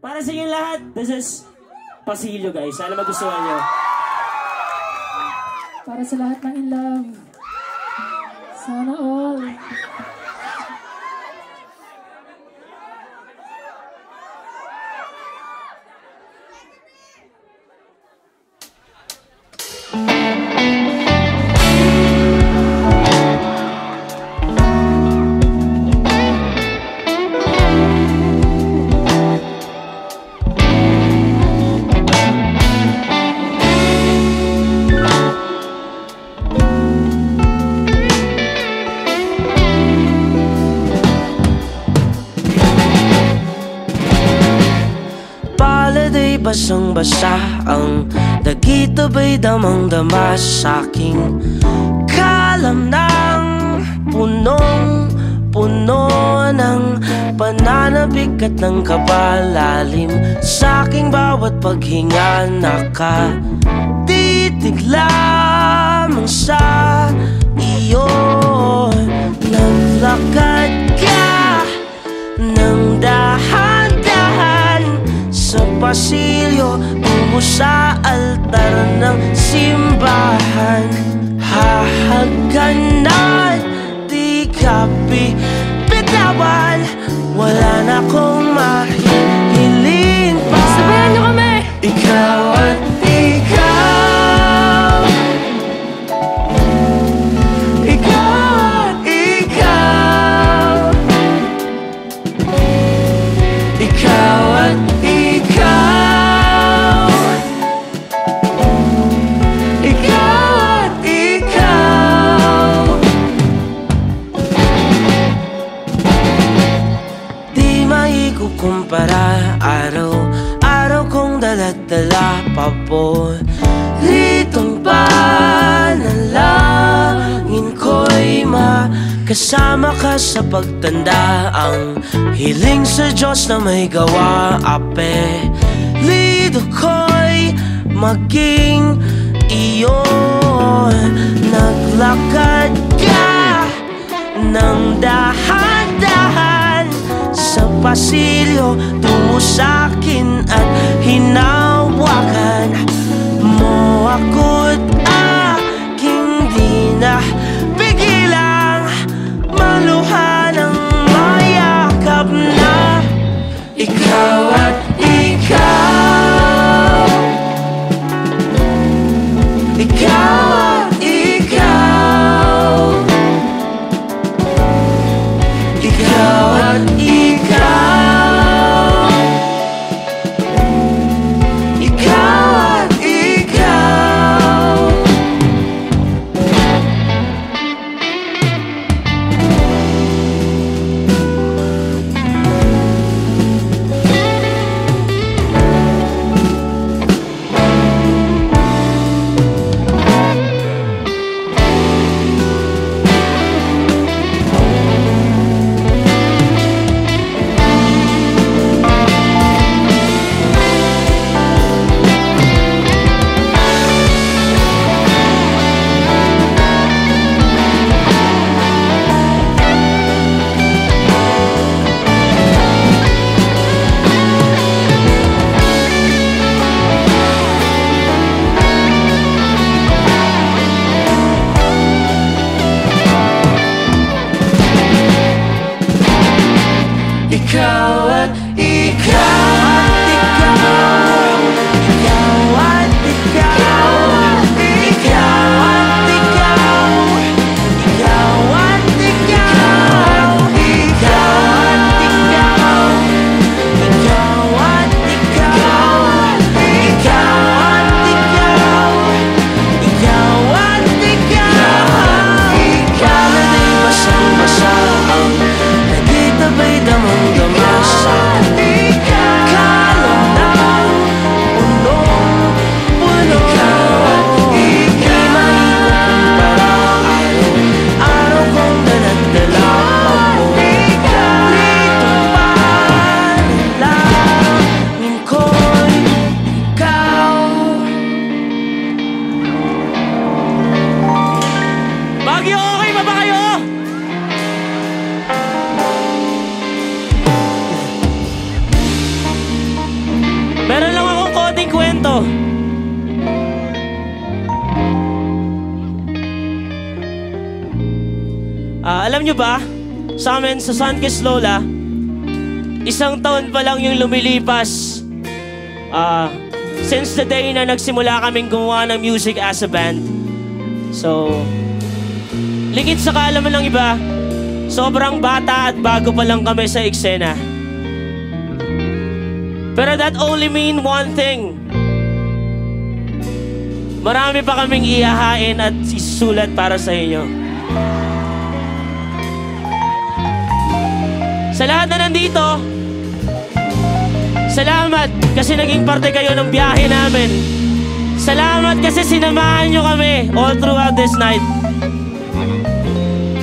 Para sa inyo lahat, this is Pasilyo guys. Sana magustuhan nyo. Para sa lahat ng in love. Sana all. Ay basang-basa. Ang dagito ba'y damang-dama Sa'king kalam ng punong Puno ng pananabik at ng kabalalim. Sa'king bawat paghinga Nakatitig lamang sa iyo. Naglakad pasilyo tungo sa altar ng simbahan. Hahaganan, di ka bitawan Wala na akong mahihiling araw kong daladala Pabo Ritong panalangin ko'y makasama ka sa pagtanda. Ang hiling sa Diyos na may gawa Ape, lido ko'y maging iyo Naglakad ka ng Sa pasilyo tungo sa'kin at hinawakan Alam nyo ba, sa amin sa Sunkist Lola, isang taon pa lang yung lumilipas ah, since the day na nagsimula kaming gumawa ng music as a band. So, ligid sa kaalaman ng iba, sobrang bata at bago pa lang kami sa eksena. Pero that only mean one thing. Marami pa kaming iyahain at isulat para sa inyo. Sa lahat na nandito, salamat kasi naging parte kayo ng biyahe namin. Salamat kasi sinamahan nyo kami all throughout this night.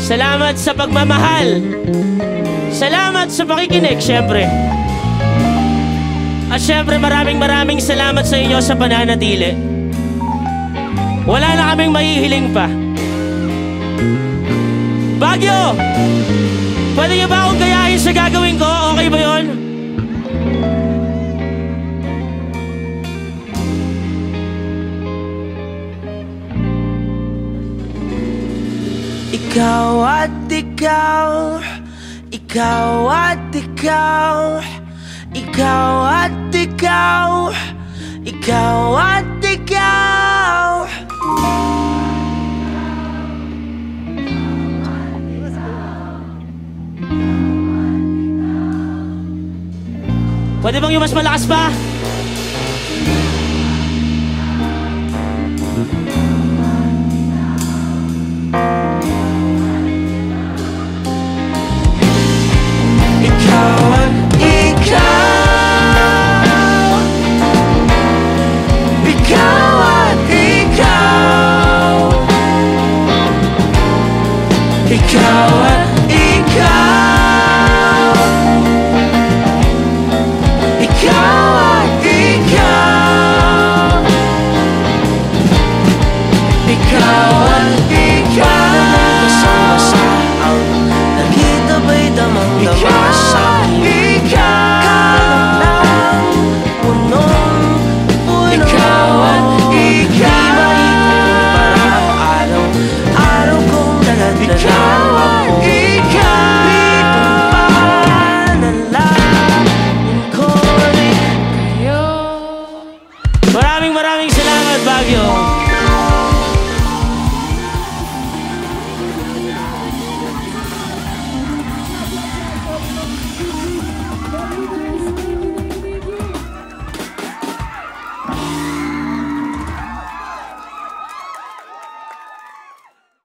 Salamat sa pagmamahal. Salamat sa pakikinig, syempre. At syempre maraming maraming salamat sa inyo sa pananatili. Wala na kaming mahihiling pa. Bagyo! Pwede niyo ba akong gayahin sa gagawin ko? Okay ba yon? Ikaw at ikaw Ikaw at ikaw Ikaw at ikaw Ikaw at ikaw Pwede bang yung mas malakas pa? Ikaw at ikaw Ikaw at ikaw Ikaw at